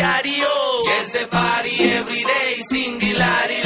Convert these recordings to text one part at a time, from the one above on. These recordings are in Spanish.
diario. Yes, the party every day, sing hilari,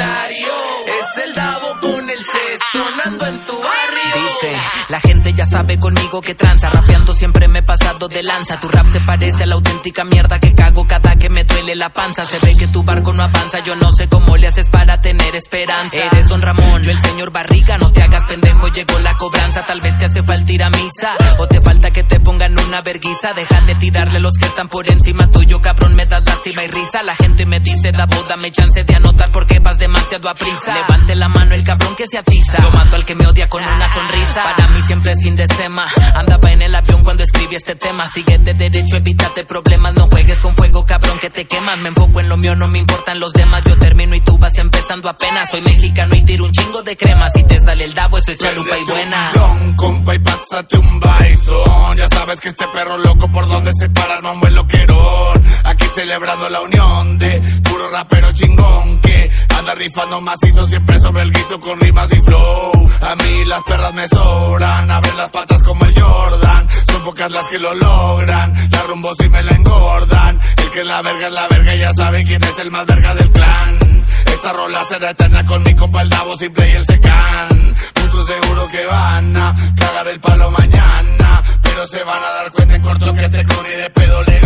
Dice, la gente ya sabe conmigo que tranza. Rapeando siempre me he pasado de lanza. Tu rap se parece a la auténtica mierda que cago cada que me duele la panza. Se ve que tu barco no avanza. Yo no sé cómo le haces para tener esperanza. Eres don Ramón, yo el señor Barriga. No te hagas pendejo, llegó la cobranza. Tal vez te hace falta ir a misa. O te falta que te pongan una verguiza. Deja de tirarle los que están por encima tuyo, cabrón. Me das lástima y risa. La gente me dice, da boda, me chance de anotar porque vas demasiado a prisa. Levante la mano el cabrón que se atiza. Lo mato al que me odia con una sonrisa. Para mí siempre es fin de sema. Andaba en el avión cuando escribí este tema. Síguete derecho, evítate problemas. No juegues con fuego, cabrón, que te quemas. Me enfoco en lo mío, no me importan los demás. Yo termino y tú vas empezando apenas. Soy mexicano y tiro un chingo de crema. Si te sale el dabo, eso es chalupa y buena. Don, compa, y pásate un baizón. Ya sabes que este perro loco por donde se para el mambo el loquerón. Aquí celebrando la unión de puro rapero chingón que anda rifando macizo siempre sobre el guiso con rimas y flow. A mí las perras me sobran, abren las patas como el Jordan. Son pocas las que lo logran, la rumbo si me la engordan. El que es la verga es la verga, ya saben quién es el más verga del clan. Esta rola será eterna con mi compa el Davo, simple y el Secan. Muchos seguro que van a cagar el palo mañana, pero se van a dar cuenta en corto que este con y de pedo le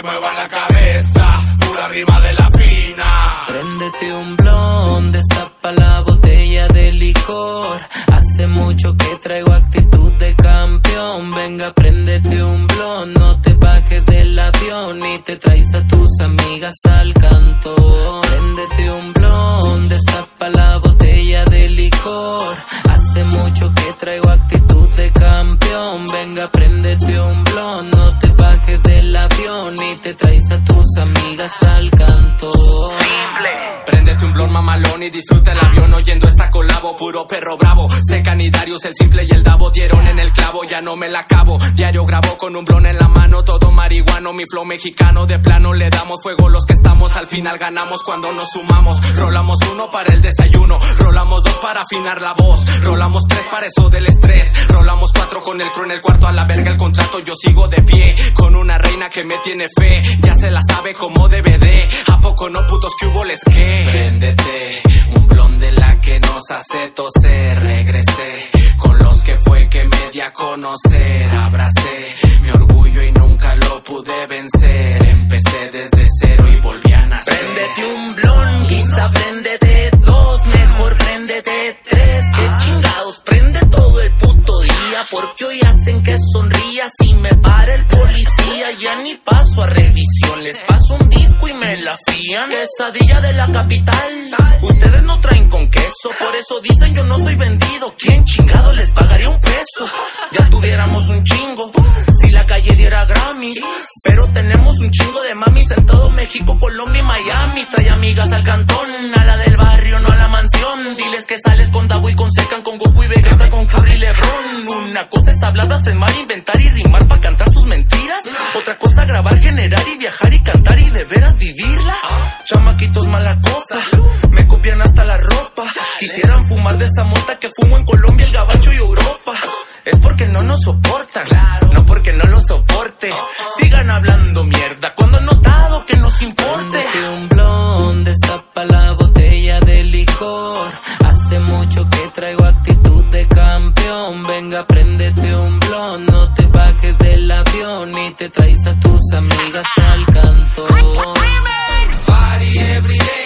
que muevan la cabeza, pura rima de la fina. Préndete un blon, destapa la botella de licor. Hace mucho que traigo actitud de campeón. Venga, préndete un blon, no te bajes del avión y te traes a tus amigas al y disfruta el avión oyendo esta colabo, puro perro bravo. Secan y Darius, el simple y el Davo dieron en el clavo, ya no me la acabo. Diario grabo con un blon en la mano, todo marihuano, mi flow mexicano. De plano le damos fuego los que estamos, al final ganamos cuando nos sumamos. Rolamos uno para el desayuno, rolamos dos para afinar la voz, rolamos tres para eso del estrés, rolamos cuatro con el crew en el cuarto a la verga el contrato, yo sigo de pie, con una reina que me tiene fe, ya se la sabe como de, a poco no putos que hubo les que. Préndete, toser, regresé, con los que fue que me a conocer, abracé la fían. Quesadilla de la capital, ustedes no traen con queso, por eso dicen yo no soy vendido. ¿Quién chingado les pagaría un peso? Ya tuviéramos un chingo, si la calle diera Grammys. Pero tenemos un chingo de mamis en todo México, Colombia y Miami. Trae amigas al cantón, a la del barrio, no a la mansión. Diles que sales con Davo y con Secan, con Goku y Vegeta, con Curry y Lebron. Una cosa es hablar, blasfemar, inventar y rimar para cantar mala cosa. Me copian hasta la ropa. Quisieran fumar de esa mota que fumo en Colombia, el Gabacho y Europa. Es porque no nos soportan, no porque no lo soporte. Sigan hablando mierda cuando han notado que nos importe. un blon destapa la botella de licor. Hace mucho que traigo actitud de campeón. Venga, préndete un blon, no te bajes del avión y te traes a tus amigas al cantón. party every day.